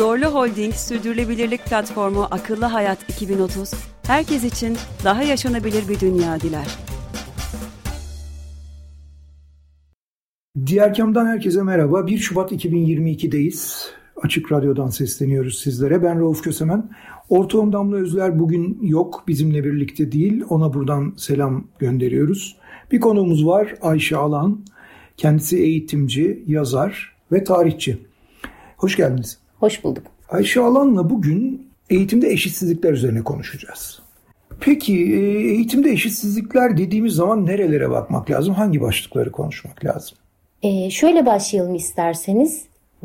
Zorlu Holding Sürdürülebilirlik Platformu Akıllı Hayat 2030, herkes için daha yaşanabilir bir dünya diler. Diğer kamdan herkese merhaba. 1 Şubat 2022'deyiz. Açık Radyo'dan sesleniyoruz sizlere. Ben Rauf Kösemen. Ortağım Damla Özler bugün yok, bizimle birlikte değil. Ona buradan selam gönderiyoruz. Bir konuğumuz var Ayşe Alan. Kendisi eğitimci, yazar ve tarihçi. Hoş geldiniz. Hoş bulduk. Ayşe Alan'la bugün eğitimde eşitsizlikler üzerine konuşacağız. Peki e, eğitimde eşitsizlikler dediğimiz zaman nerelere bakmak lazım? Hangi başlıkları konuşmak lazım? Ee, şöyle başlayalım isterseniz.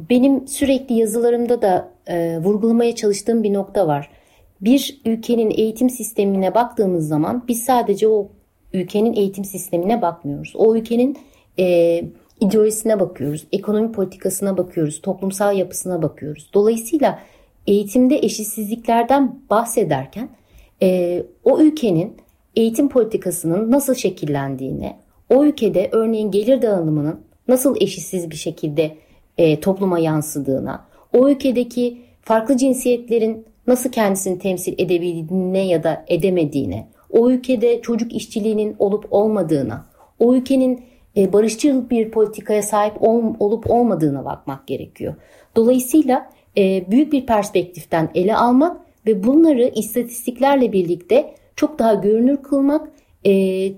Benim sürekli yazılarımda da e, vurgulamaya çalıştığım bir nokta var. Bir ülkenin eğitim sistemine baktığımız zaman biz sadece o ülkenin eğitim sistemine bakmıyoruz. O ülkenin e, ideolojisine bakıyoruz, ekonomi politikasına bakıyoruz, toplumsal yapısına bakıyoruz. Dolayısıyla eğitimde eşitsizliklerden bahsederken e, o ülkenin eğitim politikasının nasıl şekillendiğine, o ülkede örneğin gelir dağılımının nasıl eşitsiz bir şekilde e, topluma yansıdığına, o ülkedeki farklı cinsiyetlerin nasıl kendisini temsil edebildiğine ya da edemediğine, o ülkede çocuk işçiliğinin olup olmadığına, o ülkenin barışçıl bir politikaya sahip ol, olup olmadığına bakmak gerekiyor. Dolayısıyla e, büyük bir perspektiften ele almak ve bunları istatistiklerle birlikte çok daha görünür kılmak, e,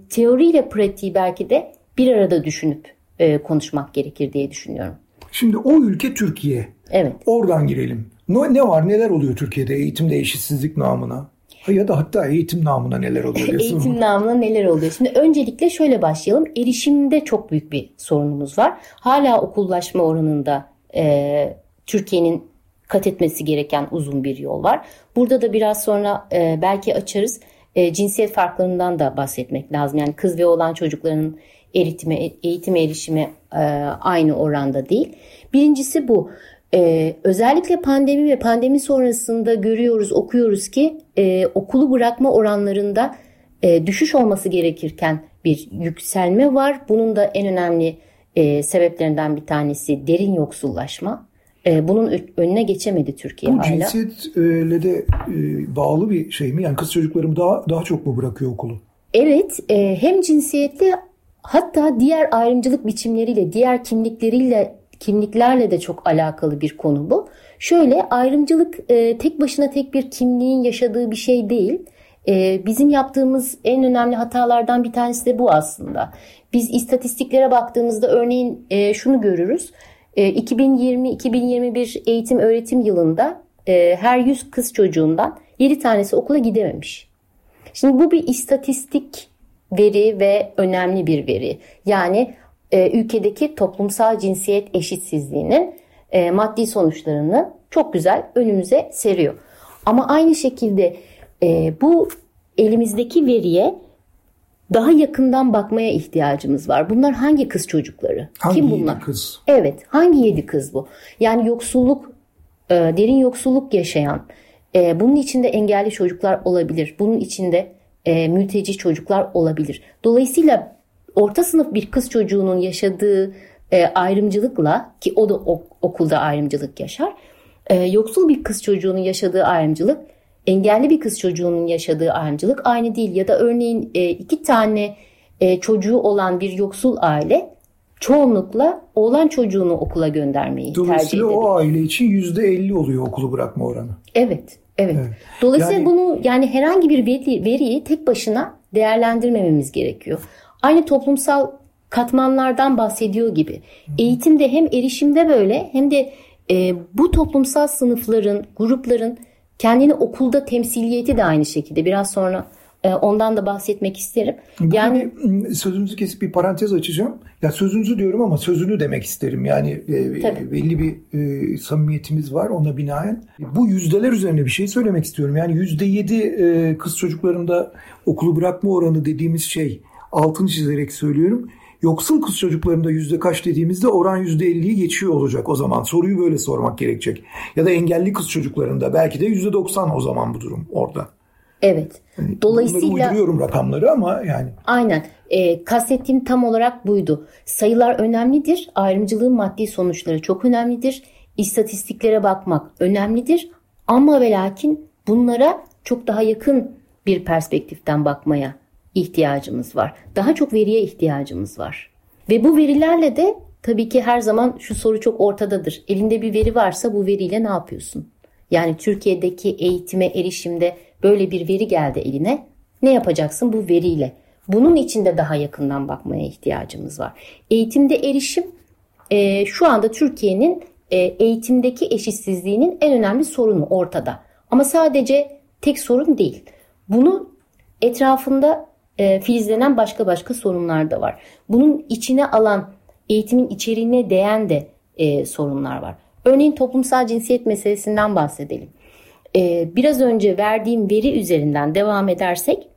teoriyle pratiği belki de bir arada düşünüp e, konuşmak gerekir diye düşünüyorum. Şimdi o ülke Türkiye. Evet. Oradan girelim. Ne var neler oluyor Türkiye'de eğitimde eşitsizlik namına? Ya da hatta eğitim namına neler oluyor? eğitim mu? namına neler oluyor? Şimdi öncelikle şöyle başlayalım. Erişimde çok büyük bir sorunumuz var. Hala okullaşma oranında e, Türkiye'nin kat etmesi gereken uzun bir yol var. Burada da biraz sonra e, belki açarız. E, cinsiyet farklarından da bahsetmek lazım. Yani kız ve oğlan çocukların eğitime, eğitim erişimi e, aynı oranda değil. Birincisi bu. Ee, özellikle pandemi ve pandemi sonrasında görüyoruz, okuyoruz ki e, okulu bırakma oranlarında e, düşüş olması gerekirken bir yükselme var. Bunun da en önemli e, sebeplerinden bir tanesi derin yoksullaşma. E, bunun önüne geçemedi Türkiye Bu hala. cinsiyetle de e, bağlı bir şey mi? Yani kız çocuklarım daha daha çok mu bırakıyor okulu? Evet, e, hem cinsiyetli hatta diğer ayrımcılık biçimleriyle, diğer kimlikleriyle kimliklerle de çok alakalı bir konu bu. Şöyle ayrımcılık e, tek başına tek bir kimliğin yaşadığı bir şey değil. E, bizim yaptığımız en önemli hatalardan bir tanesi de bu aslında. Biz istatistiklere baktığımızda örneğin e, şunu görürüz. E, 2020-2021 eğitim öğretim yılında e, her 100 kız çocuğundan 7 tanesi okula gidememiş. Şimdi bu bir istatistik veri ve önemli bir veri. Yani e, ülkedeki toplumsal cinsiyet eşitsizliğinin e, maddi sonuçlarını çok güzel önümüze seriyor. Ama aynı şekilde e, bu elimizdeki veriye daha yakından bakmaya ihtiyacımız var. Bunlar hangi kız çocukları? Hangi Kim bunlar? Yedi kız? Evet, hangi yedi kız bu? Yani yoksulluk, e, derin yoksulluk yaşayan, e, bunun içinde engelli çocuklar olabilir. Bunun içinde e, mülteci çocuklar olabilir. Dolayısıyla orta sınıf bir kız çocuğunun yaşadığı e, ayrımcılıkla ki o da okulda ayrımcılık yaşar. E, yoksul bir kız çocuğunun yaşadığı ayrımcılık, engelli bir kız çocuğunun yaşadığı ayrımcılık aynı değil. Ya da örneğin e, iki tane e, çocuğu olan bir yoksul aile çoğunlukla oğlan çocuğunu okula göndermeyi tercih ediyor. Dolayısıyla o aile için yüzde elli oluyor okulu bırakma oranı. Evet. Evet. evet. Dolayısıyla yani, bunu yani herhangi bir veri, veriyi tek başına değerlendirmememiz gerekiyor aynı toplumsal katmanlardan bahsediyor gibi. Eğitimde hem erişimde böyle hem de e, bu toplumsal sınıfların, grupların kendini okulda temsiliyeti de aynı şekilde. Biraz sonra E, ondan da bahsetmek isterim. Yani sözünüzü kesip bir parantez açacağım. Ya sözünüzü diyorum ama sözünü demek isterim. Yani e, Tabii. belli bir e, samimiyetimiz var ona binaen. Bu yüzdeler üzerine bir şey söylemek istiyorum. Yani yüzde yedi e, kız çocuklarında okulu bırakma oranı dediğimiz şey altını çizerek söylüyorum. Yoksul kız çocuklarında yüzde kaç dediğimizde oran yüzde elliyi geçiyor olacak o zaman. Soruyu böyle sormak gerekecek. Ya da engelli kız çocuklarında belki de yüzde doksan o zaman bu durum orada. Evet. Yani Dolayısıyla uyduruyorum rakamları ama yani. Aynen. E, kastettiğim tam olarak buydu. Sayılar önemlidir. Ayrımcılığın maddi sonuçları çok önemlidir. İstatistiklere bakmak önemlidir. Ama ve lakin bunlara çok daha yakın bir perspektiften bakmaya ihtiyacımız var. Daha çok veriye ihtiyacımız var. Ve bu verilerle de tabii ki her zaman şu soru çok ortadadır. Elinde bir veri varsa bu veriyle ne yapıyorsun? Yani Türkiye'deki eğitime erişimde böyle bir veri geldi eline. Ne yapacaksın bu veriyle? Bunun için de daha yakından bakmaya ihtiyacımız var. Eğitimde erişim e, şu anda Türkiye'nin e, eğitimdeki eşitsizliğinin en önemli sorunu ortada. Ama sadece tek sorun değil. Bunu etrafında e, filizlenen başka başka sorunlar da var. Bunun içine alan eğitimin içeriğine değen de e, sorunlar var. Örneğin toplumsal cinsiyet meselesinden bahsedelim. E, biraz önce verdiğim veri üzerinden devam edersek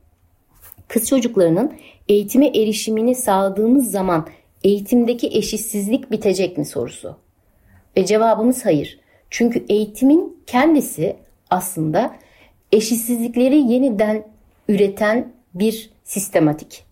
kız çocuklarının eğitime erişimini sağladığımız zaman eğitimdeki eşitsizlik bitecek mi sorusu. Ve cevabımız hayır. Çünkü eğitimin kendisi aslında eşitsizlikleri yeniden üreten bir sistematik.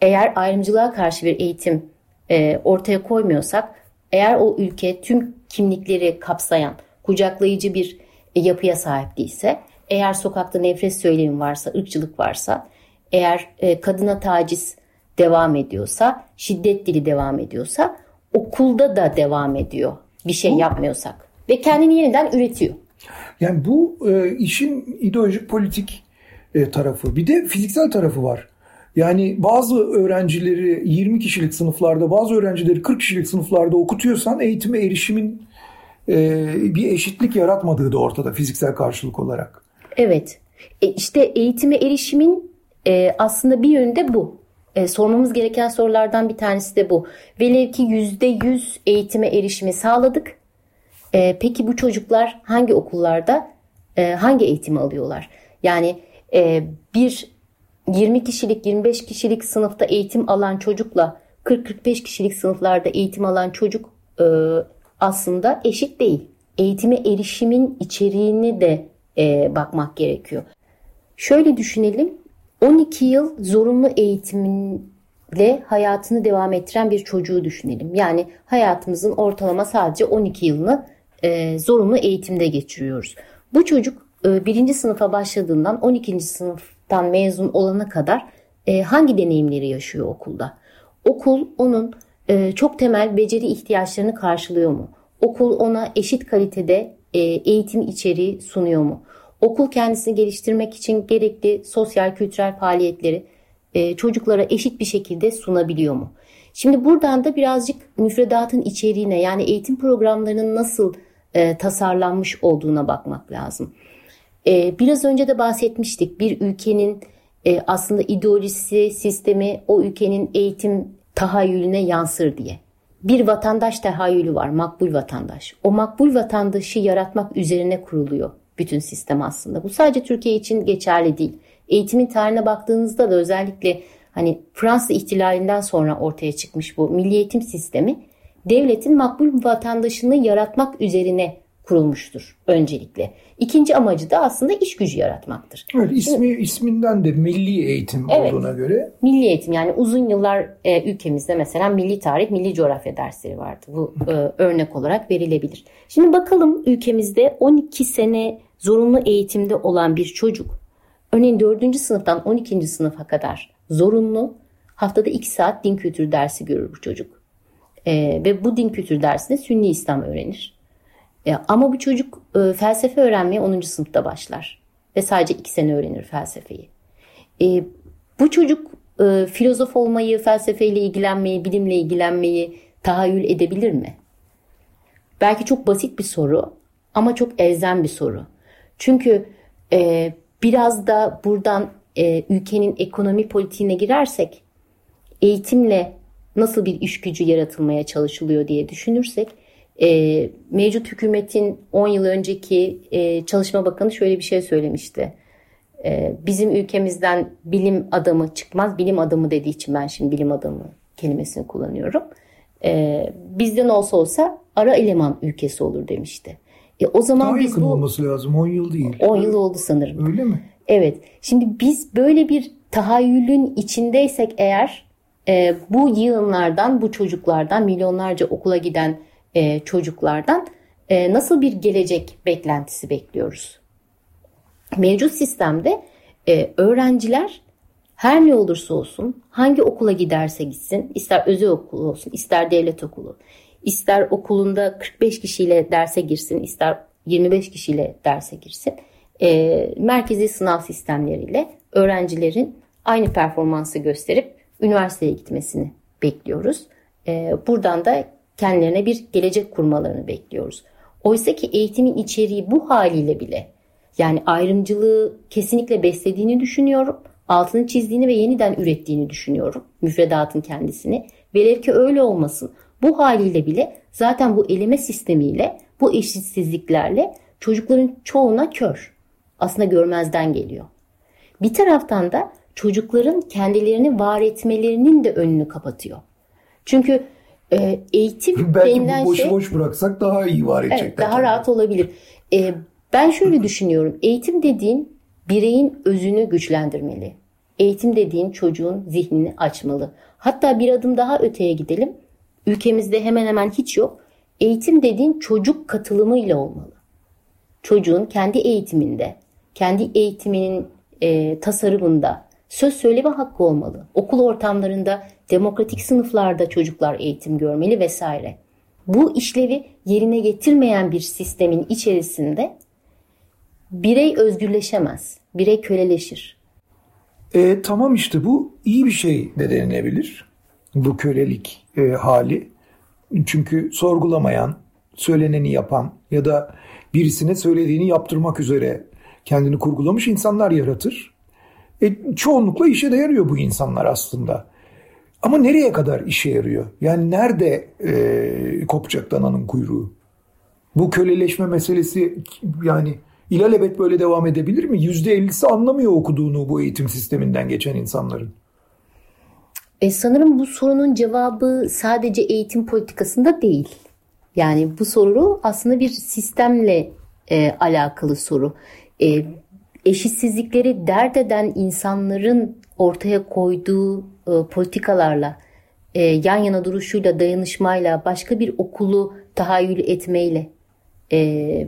Eğer ayrımcılığa karşı bir eğitim e, ortaya koymuyorsak, eğer o ülke tüm kimlikleri kapsayan, kucaklayıcı bir e, yapıya sahip değilse, eğer sokakta nefret söylemi varsa, ırkçılık varsa, eğer e, kadına taciz devam ediyorsa, şiddet dili devam ediyorsa, okulda da devam ediyor bir şey bu, yapmıyorsak ve kendini yeniden üretiyor. Yani bu e, işin ideolojik politik e, tarafı. Bir de fiziksel tarafı var. Yani bazı öğrencileri 20 kişilik sınıflarda, bazı öğrencileri 40 kişilik sınıflarda okutuyorsan eğitime erişimin e, bir eşitlik yaratmadığı da ortada fiziksel karşılık olarak. Evet. E işte eğitime erişimin e, aslında bir yönde bu. E, sormamız gereken sorulardan bir tanesi de bu. Velev ki %100 eğitime erişimi sağladık. E, peki bu çocuklar hangi okullarda e, hangi eğitimi alıyorlar? Yani bir 20 kişilik 25 kişilik sınıfta eğitim alan çocukla 40-45 kişilik sınıflarda eğitim alan çocuk e, aslında eşit değil. Eğitime erişimin içeriğini de e, bakmak gerekiyor. Şöyle düşünelim 12 yıl zorunlu eğitiminle hayatını devam ettiren bir çocuğu düşünelim. Yani hayatımızın ortalama sadece 12 yılını e, zorunlu eğitimde geçiriyoruz. Bu çocuk birinci sınıfa başladığından 12. sınıftan mezun olana kadar e, hangi deneyimleri yaşıyor okulda? Okul onun e, çok temel beceri ihtiyaçlarını karşılıyor mu? Okul ona eşit kalitede eğitim içeriği sunuyor mu? Okul kendisini geliştirmek için gerekli sosyal kültürel faaliyetleri çocuklara eşit bir şekilde sunabiliyor mu? Şimdi buradan da birazcık müfredatın içeriğine yani eğitim programlarının nasıl tasarlanmış olduğuna bakmak lazım. Ee, biraz önce de bahsetmiştik bir ülkenin e, aslında ideolojisi, sistemi o ülkenin eğitim tahayyülüne yansır diye. Bir vatandaş tahayyülü var, makbul vatandaş. O makbul vatandaşı yaratmak üzerine kuruluyor bütün sistem aslında. Bu sadece Türkiye için geçerli değil. Eğitimin tarihine baktığınızda da özellikle hani Fransız ihtilalinden sonra ortaya çıkmış bu milli eğitim sistemi devletin makbul vatandaşını yaratmak üzerine kurulmuştur öncelikle. İkinci amacı da aslında iş gücü yaratmaktır. Evet, ismi Şimdi, isminden de milli eğitim evet, olduğuna göre. Milli eğitim yani uzun yıllar e, ülkemizde mesela milli tarih, milli coğrafya dersleri vardı. Bu e, örnek olarak verilebilir. Şimdi bakalım ülkemizde 12 sene zorunlu eğitimde olan bir çocuk örneğin 4. sınıftan 12. sınıfa kadar zorunlu haftada 2 saat din kültürü dersi görür bu çocuk. E, ve bu din kültürü dersinde Sünni İslam öğrenir. E, ama bu çocuk e, felsefe öğrenmeye 10. sınıfta başlar. Ve sadece 2 sene öğrenir felsefeyi. E, bu çocuk filozof olmayı, felsefeyle ilgilenmeyi, bilimle ilgilenmeyi tahayyül edebilir mi? Belki çok basit bir soru ama çok elzem bir soru. Çünkü biraz da buradan ülkenin ekonomi politiğine girersek eğitimle nasıl bir iş gücü yaratılmaya çalışılıyor diye düşünürsek e, mevcut hükümetin 10 yıl önceki e, Çalışma Bakanı şöyle bir şey söylemişti. E, bizim ülkemizden bilim adamı çıkmaz. Bilim adamı dediği için ben şimdi bilim adamı kelimesini kullanıyorum. E, bizden olsa olsa ara eleman ülkesi olur demişti. E, o zaman Daha biz yakın bu olması lazım. 10 yıl değil. 10 yıl oldu sanırım. Öyle mi? Evet. Şimdi biz böyle bir tahayyülün içindeysek eğer e, bu yığınlardan, bu çocuklardan, milyonlarca okula giden e, çocuklardan e, nasıl bir gelecek beklentisi bekliyoruz? Mevcut sistemde e, öğrenciler her ne olursa olsun, hangi okula giderse gitsin, ister özel okul olsun, ister devlet okulu, ister okulunda 45 kişiyle derse girsin, ister 25 kişiyle derse girsin, e, merkezi sınav sistemleriyle öğrencilerin aynı performansı gösterip üniversiteye gitmesini bekliyoruz. E, buradan da kendilerine bir gelecek kurmalarını bekliyoruz. Oysa ki eğitimin içeriği bu haliyle bile yani ayrımcılığı kesinlikle beslediğini düşünüyorum. Altını çizdiğini ve yeniden ürettiğini düşünüyorum. Müfredatın kendisini. Velev ki öyle olmasın. Bu haliyle bile zaten bu eleme sistemiyle, bu eşitsizliklerle çocukların çoğuna kör. Aslında görmezden geliyor. Bir taraftan da çocukların kendilerini var etmelerinin de önünü kapatıyor. Çünkü e, eğitim Belki denilen boş şey... boş bıraksak daha iyi var edecekler. Evet, daha rahat olabilir. E, ben şöyle düşünüyorum. Eğitim dediğin bireyin özünü güçlendirmeli. Eğitim dediğin çocuğun zihnini açmalı. Hatta bir adım daha öteye gidelim. Ülkemizde hemen hemen hiç yok. Eğitim dediğin çocuk katılımıyla olmalı. Çocuğun kendi eğitiminde, kendi eğitiminin e, tasarımında söz söyleme hakkı olmalı. Okul ortamlarında, demokratik sınıflarda çocuklar eğitim görmeli vesaire. Bu işlevi yerine getirmeyen bir sistemin içerisinde birey özgürleşemez, birey köleleşir. E, tamam işte bu iyi bir şey de denilebilir. Bu kölelik e, hali. Çünkü sorgulamayan, söyleneni yapan ya da birisine söylediğini yaptırmak üzere kendini kurgulamış insanlar yaratır. E, çoğunlukla işe de yarıyor bu insanlar aslında. Ama nereye kadar işe yarıyor? Yani nerede e, kopacak dananın kuyruğu? Bu köleleşme meselesi yani ilelebet böyle devam edebilir mi? Yüzde ellisi anlamıyor okuduğunu bu eğitim sisteminden geçen insanların. E sanırım bu sorunun cevabı sadece eğitim politikasında değil. Yani bu soru aslında bir sistemle e, alakalı soru. E, eşitsizlikleri dert eden insanların ortaya koyduğu e, politikalarla, e, yan yana duruşuyla, dayanışmayla, başka bir okulu tahayyül etmeyle e,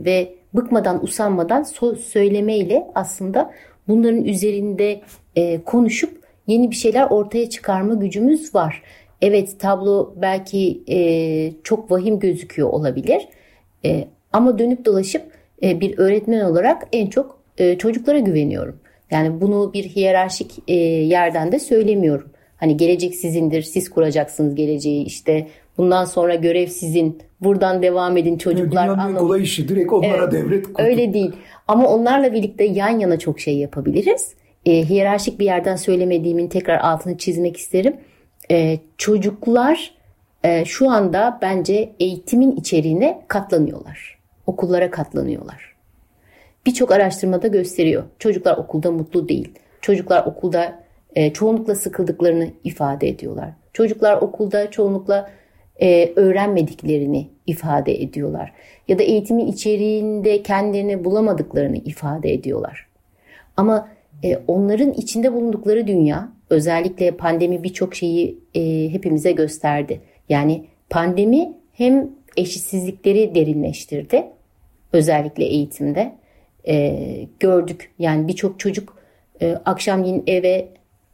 ve bıkmadan, usanmadan so- söylemeyle aslında bunların üzerinde e, konuşup yeni bir şeyler ortaya çıkarma gücümüz var. Evet tablo belki e, çok vahim gözüküyor olabilir e, ama dönüp dolaşıp e, bir öğretmen olarak en çok e, çocuklara güveniyorum. Yani bunu bir hiyerarşik e, yerden de söylemiyorum. Hani gelecek sizindir, siz kuracaksınız geleceği işte bundan sonra görev sizin, buradan devam edin çocuklar. Evet, dünyanın kolay işi direkt onlara evet, devret. Kutu. Öyle değil ama onlarla birlikte yan yana çok şey yapabiliriz. E, hiyerarşik bir yerden söylemediğimin tekrar altını çizmek isterim. E, çocuklar e, şu anda bence eğitimin içeriğine katlanıyorlar. Okullara katlanıyorlar. Birçok araştırmada gösteriyor. Çocuklar okulda mutlu değil. Çocuklar okulda e, çoğunlukla sıkıldıklarını ifade ediyorlar. Çocuklar okulda çoğunlukla e, öğrenmediklerini ifade ediyorlar. Ya da eğitimin içeriğinde kendilerini bulamadıklarını ifade ediyorlar. Ama e, onların içinde bulundukları dünya özellikle pandemi birçok şeyi e, hepimize gösterdi. Yani pandemi hem eşitsizlikleri derinleştirdi özellikle eğitimde e, gördük. Yani birçok çocuk e, akşamleyin eve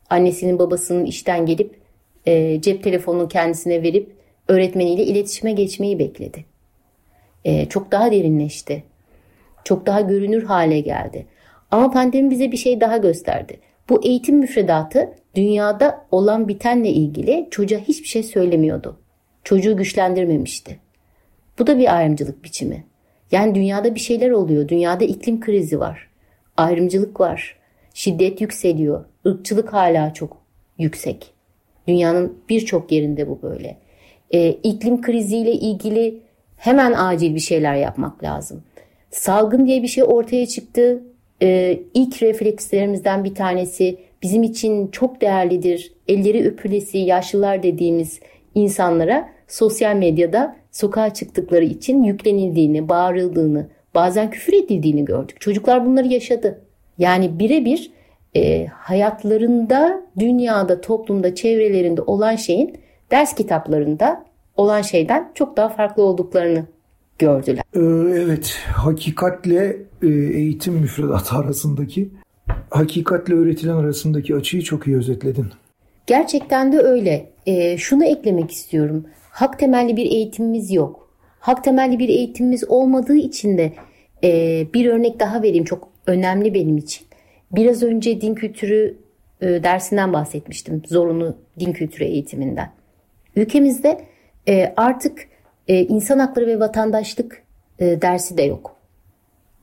annesinin babasının işten gelip e, cep telefonunu kendisine verip öğretmeniyle iletişime geçmeyi bekledi. E, çok daha derinleşti. Çok daha görünür hale geldi. Ama pandemi bize bir şey daha gösterdi. Bu eğitim müfredatı dünyada olan bitenle ilgili çocuğa hiçbir şey söylemiyordu. Çocuğu güçlendirmemişti. Bu da bir ayrımcılık biçimi. Yani dünyada bir şeyler oluyor. Dünyada iklim krizi var. Ayrımcılık var. Şiddet yükseliyor. Irkçılık hala çok yüksek. Dünyanın birçok yerinde bu böyle. E, iklim kriziyle ilgili hemen acil bir şeyler yapmak lazım. Salgın diye bir şey ortaya çıktı. E, ilk reflekslerimizden bir tanesi bizim için çok değerlidir. Elleri öpülesi yaşlılar dediğimiz insanlara sosyal medyada sokağa çıktıkları için yüklenildiğini, bağırıldığını, bazen küfür edildiğini gördük. Çocuklar bunları yaşadı. Yani birebir e, hayatlarında, dünyada, toplumda, çevrelerinde olan şeyin ders kitaplarında olan şeyden çok daha farklı olduklarını gördüler. Ee, evet, hakikatle e, eğitim müfredatı arasındaki, hakikatle öğretilen arasındaki açıyı çok iyi özetledin. Gerçekten de öyle. E, şunu eklemek istiyorum. Hak temelli bir eğitimimiz yok. Hak temelli bir eğitimimiz olmadığı için de e, bir örnek daha vereyim çok önemli benim için. Biraz önce din kültürü e, dersinden bahsetmiştim. Zorunlu din kültürü eğitiminden. Ülkemizde e, artık e, insan hakları ve vatandaşlık e, dersi de yok.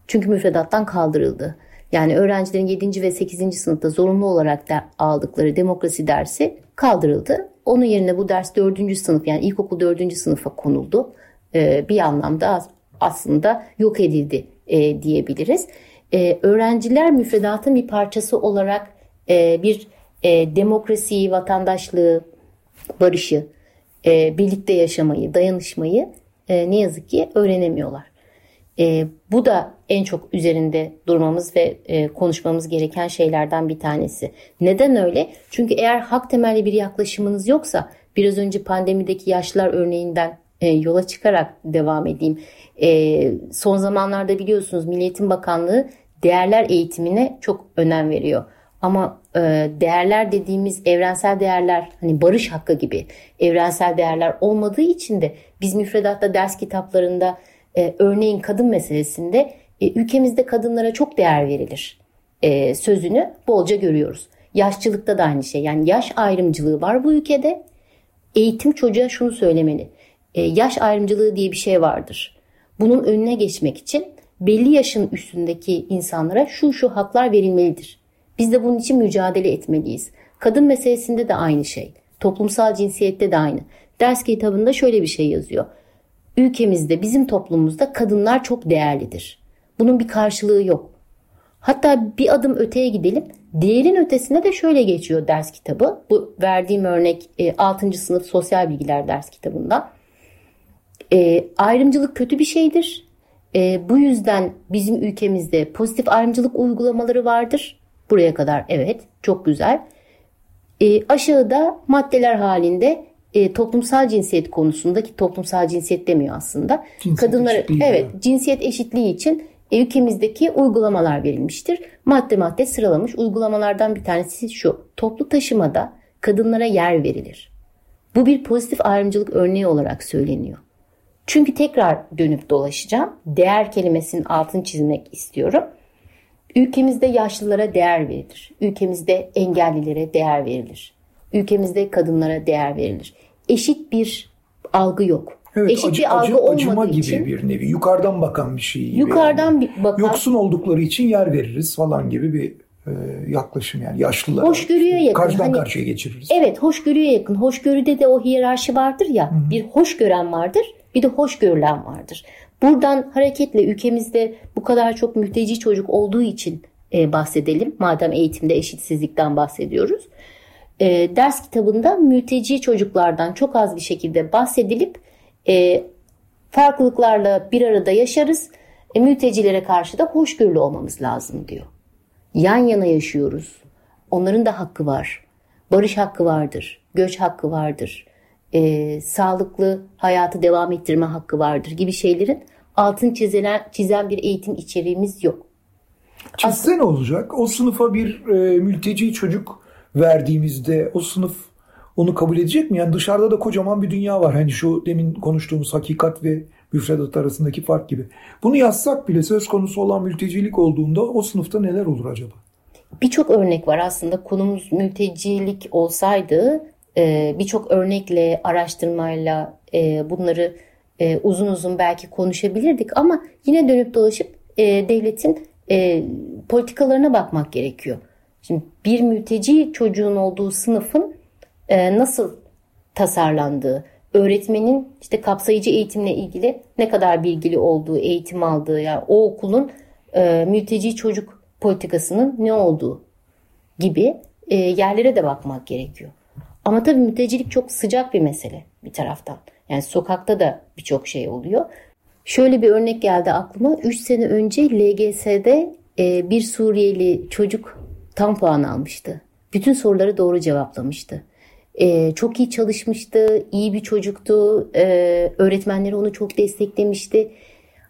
Çünkü müfredattan kaldırıldı. Yani öğrencilerin 7. ve 8. sınıfta zorunlu olarak da aldıkları demokrasi dersi kaldırıldı. Onun yerine bu ders 4. sınıf yani ilkokul 4. sınıfa konuldu. E, bir anlamda aslında yok edildi e, diyebiliriz. E, öğrenciler müfredatın bir parçası olarak e, bir e, demokrasiyi, vatandaşlığı, barışı, e, birlikte yaşamayı, dayanışmayı ne yazık ki öğrenemiyorlar. E, bu da en çok üzerinde durmamız ve e, konuşmamız gereken şeylerden bir tanesi. Neden öyle? Çünkü eğer hak temelli bir yaklaşımınız yoksa biraz önce pandemideki yaşlılar örneğinden e, yola çıkarak devam edeyim. E, son zamanlarda biliyorsunuz Milliyetin Bakanlığı değerler eğitimine çok önem veriyor. Ama e, değerler dediğimiz evrensel değerler hani barış hakkı gibi evrensel değerler olmadığı için de biz müfredatta ders kitaplarında e, örneğin kadın meselesinde e, ülkemizde kadınlara çok değer verilir e, sözünü bolca görüyoruz. Yaşçılıkta da aynı şey yani yaş ayrımcılığı var bu ülkede. Eğitim çocuğa şunu söylemeli. E, yaş ayrımcılığı diye bir şey vardır. Bunun önüne geçmek için belli yaşın üstündeki insanlara şu şu haklar verilmelidir. Biz de bunun için mücadele etmeliyiz. Kadın meselesinde de aynı şey. Toplumsal cinsiyette de aynı. Ders kitabında şöyle bir şey yazıyor. Ülkemizde, bizim toplumumuzda kadınlar çok değerlidir. Bunun bir karşılığı yok. Hatta bir adım öteye gidelim. Değerin ötesine de şöyle geçiyor ders kitabı. Bu verdiğim örnek 6. E, sınıf sosyal bilgiler ders kitabında. E, ayrımcılık kötü bir şeydir. E, bu yüzden bizim ülkemizde pozitif ayrımcılık uygulamaları vardır. Buraya kadar evet çok güzel. E, aşağıda maddeler halinde e, toplumsal cinsiyet konusundaki toplumsal cinsiyet demiyor aslında. Cinsiyet Kadınları evet cinsiyet eşitliği için e, ülkemizdeki uygulamalar verilmiştir. Madde madde sıralamış uygulamalardan bir tanesi şu. Toplu taşımada kadınlara yer verilir. Bu bir pozitif ayrımcılık örneği olarak söyleniyor. Çünkü tekrar dönüp dolaşacağım. Değer kelimesinin altını çizmek istiyorum. Ülkemizde yaşlılara değer verilir. Ülkemizde engellilere değer verilir. Ülkemizde kadınlara değer verilir. Eşit bir algı yok. Evet, Eşit acı, bir algı acı, olmadığı gibi için, bir nevi. Yukarıdan bakan bir şey gibi. Yukarıdan yani. bakan. Yoksun oldukları için yer veririz falan gibi bir e, yaklaşım yani yaşlılara. Hoşgörüye yakın. Karşıdan hani, karşıya geçiririz. Evet hoşgörüye yakın. Hoşgörüde de o hiyerarşi vardır ya. Hı-hı. Bir hoş gören vardır bir de hoş görülen vardır. Buradan hareketle ülkemizde bu kadar çok mülteci çocuk olduğu için e, bahsedelim. Madem eğitimde eşitsizlikten bahsediyoruz. E, ders kitabında mülteci çocuklardan çok az bir şekilde bahsedilip e, farklılıklarla bir arada yaşarız. E, mültecilere karşı da hoşgörülü olmamız lazım diyor. Yan yana yaşıyoruz. Onların da hakkı var. Barış hakkı vardır. Göç hakkı vardır e, sağlıklı hayatı devam ettirme hakkı vardır gibi şeylerin altın çizilen, çizen bir eğitim içeriğimiz yok. Çizse ne olacak? O sınıfa bir e, mülteci çocuk verdiğimizde o sınıf onu kabul edecek mi? Yani dışarıda da kocaman bir dünya var. Hani şu demin konuştuğumuz hakikat ve müfredat arasındaki fark gibi. Bunu yazsak bile söz konusu olan mültecilik olduğunda o sınıfta neler olur acaba? Birçok örnek var aslında konumuz mültecilik olsaydı e, birçok örnekle, araştırmayla e, bunları e, uzun uzun belki konuşabilirdik ama yine dönüp dolaşıp devletin politikalarına bakmak gerekiyor. Şimdi bir mülteci çocuğun olduğu sınıfın e, nasıl tasarlandığı, öğretmenin işte kapsayıcı eğitimle ilgili ne kadar bilgili olduğu, eğitim aldığı yani o okulun e, mülteci çocuk politikasının ne olduğu gibi e, yerlere de bakmak gerekiyor. Ama tabii mültecilik çok sıcak bir mesele bir taraftan. Yani sokakta da birçok şey oluyor. Şöyle bir örnek geldi aklıma. 3 sene önce LGS'de e, bir Suriyeli çocuk tam puan almıştı. Bütün soruları doğru cevaplamıştı. E, çok iyi çalışmıştı, iyi bir çocuktu. E, öğretmenleri onu çok desteklemişti.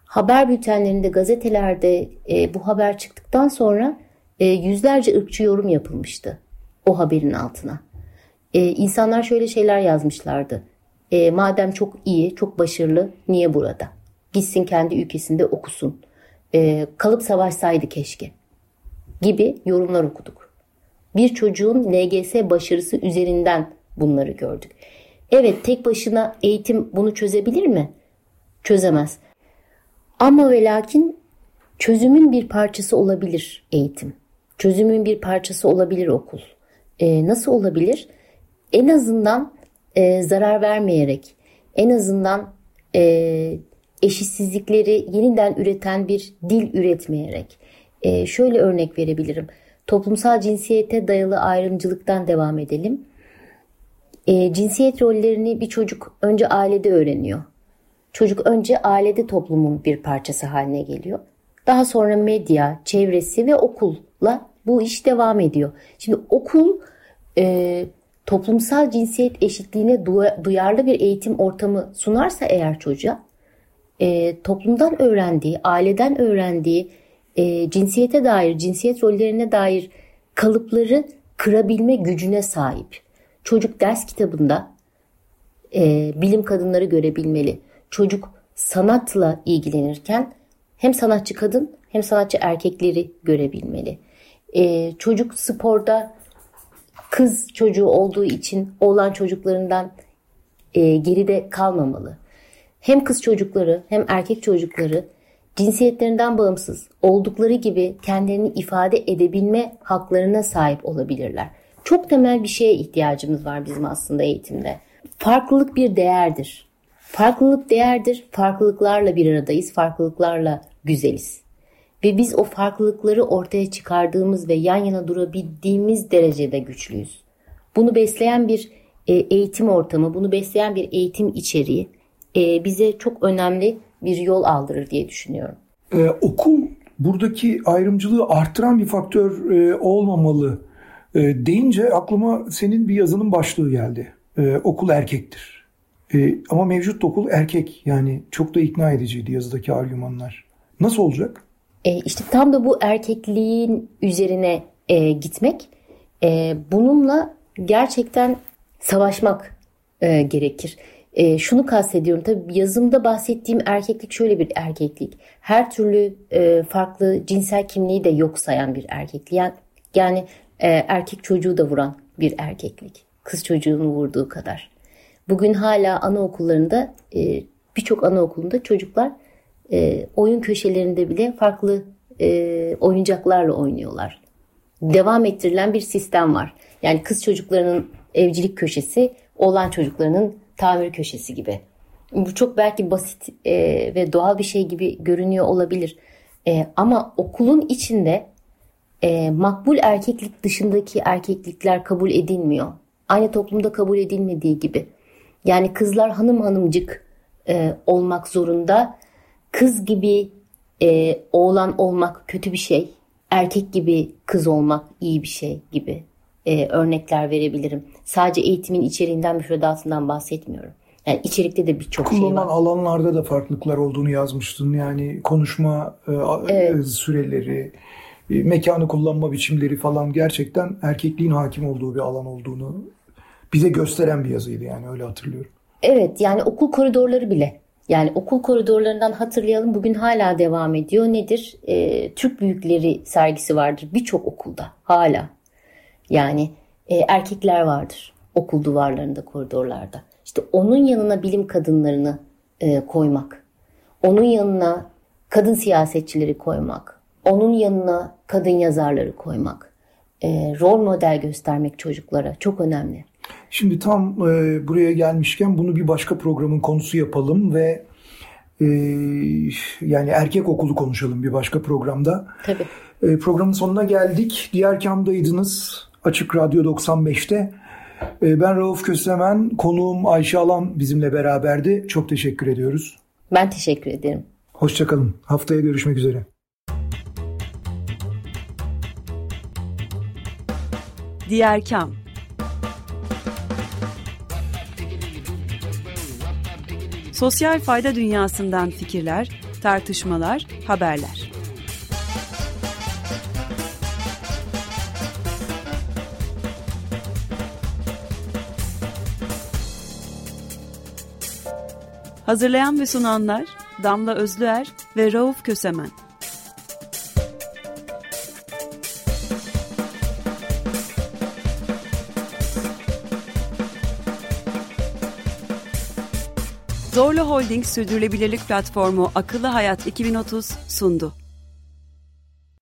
Haber bültenlerinde, gazetelerde e, bu haber çıktıktan sonra e, yüzlerce ırkçı yorum yapılmıştı o haberin altına. E, insanlar şöyle şeyler yazmışlardı. E, madem çok iyi, çok başarılı, niye burada? Gitsin kendi ülkesinde okusun. E, kalıp savaşsaydı keşke. Gibi yorumlar okuduk. Bir çocuğun LGS başarısı üzerinden bunları gördük. Evet tek başına eğitim bunu çözebilir mi? Çözemez. Ama ve lakin çözümün bir parçası olabilir eğitim. Çözümün bir parçası olabilir okul. E, nasıl olabilir? En azından e, zarar vermeyerek, en azından e, eşitsizlikleri yeniden üreten bir dil üretmeyerek. E, şöyle örnek verebilirim. Toplumsal cinsiyete dayalı ayrımcılıktan devam edelim. E, cinsiyet rollerini bir çocuk önce ailede öğreniyor. Çocuk önce ailede toplumun bir parçası haline geliyor. Daha sonra medya, çevresi ve okulla bu iş devam ediyor. Şimdi okul e, toplumsal cinsiyet eşitliğine duyarlı bir eğitim ortamı sunarsa eğer çocuğa e, toplumdan öğrendiği, aileden öğrendiği e, cinsiyete dair, cinsiyet rollerine dair kalıpları kırabilme gücüne sahip. Çocuk ders kitabında e, bilim kadınları görebilmeli. Çocuk sanatla ilgilenirken hem sanatçı kadın hem sanatçı erkekleri görebilmeli. E, çocuk sporda kız çocuğu olduğu için oğlan çocuklarından e, geride kalmamalı. Hem kız çocukları hem erkek çocukları cinsiyetlerinden bağımsız oldukları gibi kendilerini ifade edebilme haklarına sahip olabilirler. Çok temel bir şeye ihtiyacımız var bizim aslında eğitimde. Farklılık bir değerdir. Farklılık değerdir. Farklılıklarla bir aradayız. Farklılıklarla güzeliz. Ve biz o farklılıkları ortaya çıkardığımız ve yan yana durabildiğimiz derecede güçlüyüz. Bunu besleyen bir e, eğitim ortamı, bunu besleyen bir eğitim içeriği e, bize çok önemli bir yol aldırır diye düşünüyorum. Ee, okul buradaki ayrımcılığı artıran bir faktör e, olmamalı e, deyince aklıma senin bir yazının başlığı geldi. E, okul erkektir. E, ama mevcut okul erkek yani çok da ikna ediciydi yazıdaki argümanlar. Nasıl olacak? E, işte tam da bu erkekliğin üzerine e, gitmek, e, bununla gerçekten savaşmak e, gerekir. E, şunu kastediyorum tabii yazımda bahsettiğim erkeklik şöyle bir erkeklik. Her türlü e, farklı cinsel kimliği de yok sayan bir erkeklik. Yani, yani e, erkek çocuğu da vuran bir erkeklik. Kız çocuğunu vurduğu kadar. Bugün hala anaokullarında e, birçok anaokulunda çocuklar e, oyun köşelerinde bile farklı e, oyuncaklarla oynuyorlar. Devam ettirilen bir sistem var. Yani kız çocuklarının evcilik köşesi, oğlan çocuklarının tamir köşesi gibi. Bu çok belki basit e, ve doğal bir şey gibi görünüyor olabilir. E, ama okulun içinde e, makbul erkeklik dışındaki erkeklikler kabul edilmiyor. Aynı toplumda kabul edilmediği gibi. Yani kızlar hanım hanımcık e, olmak zorunda kız gibi e, oğlan olmak kötü bir şey, erkek gibi kız olmak iyi bir şey gibi e, örnekler verebilirim. Sadece eğitimin içeriğinden müfredatından bahsetmiyorum. Yani içerikte de birçok şey var. Kullanılan alanlarda da farklılıklar olduğunu yazmıştın. Yani konuşma e, evet. E, süreleri, e, mekanı kullanma biçimleri falan gerçekten erkekliğin hakim olduğu bir alan olduğunu bize gösteren bir yazıydı yani öyle hatırlıyorum. Evet yani okul koridorları bile yani okul koridorlarından hatırlayalım bugün hala devam ediyor. Nedir? E, Türk büyükleri sergisi vardır birçok okulda hala. Yani e, erkekler vardır okul duvarlarında, koridorlarda. İşte onun yanına bilim kadınlarını e, koymak. Onun yanına kadın siyasetçileri koymak. Onun yanına kadın yazarları koymak. e, rol model göstermek çocuklara çok önemli. Şimdi tam e, buraya gelmişken bunu bir başka programın konusu yapalım ve e, yani erkek okulu konuşalım bir başka programda. Tabii. E, programın sonuna geldik. Diğer kamdaydınız Açık Radyo 95'te. E, ben Rauf Kösemen, konuğum Ayşe Alan bizimle beraberdi. Çok teşekkür ediyoruz. Ben teşekkür ederim. Hoşçakalın. Haftaya görüşmek üzere. Diğer Kam Sosyal fayda dünyasından fikirler, tartışmalar, haberler. Hazırlayan ve sunanlar Damla Özlüer ve Rauf Kösemen. Zorlu Holding Sürdürülebilirlik Platformu Akıllı Hayat 2030 sundu.